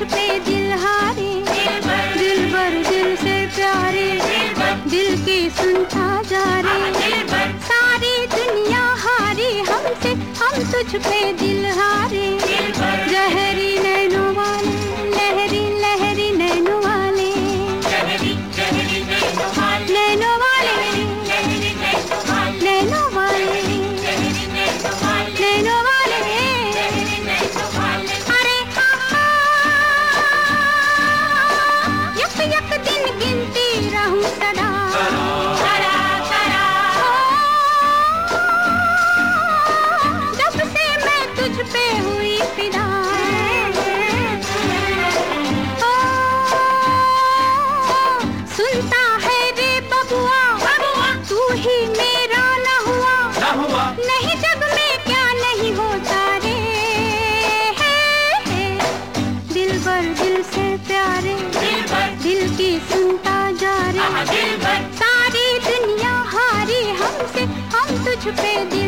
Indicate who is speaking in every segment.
Speaker 1: मुझ पे दिल हारे, दिल भर दिल से प्यारे, दिल की सुनता जा रे सारी दुनिया हारी, हमसे हम तुझ पे दिल हारे। जह to be the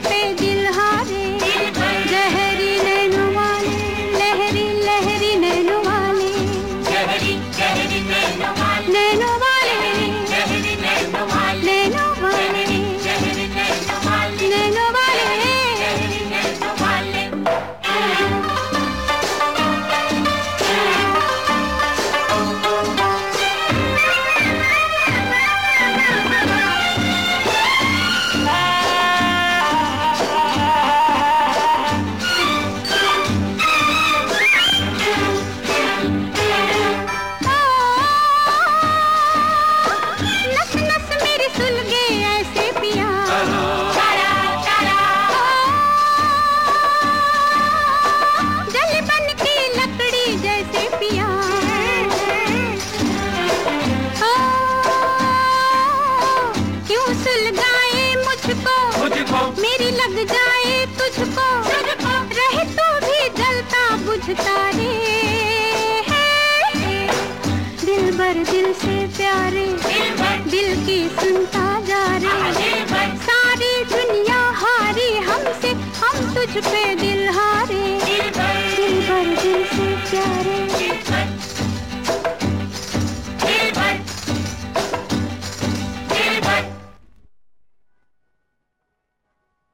Speaker 1: पे दिया समझता रे है। दिल भर दिल से प्यारे, दिल की सुनता जा रे सारी दुनिया हारी हमसे, हम तुझ पे दिल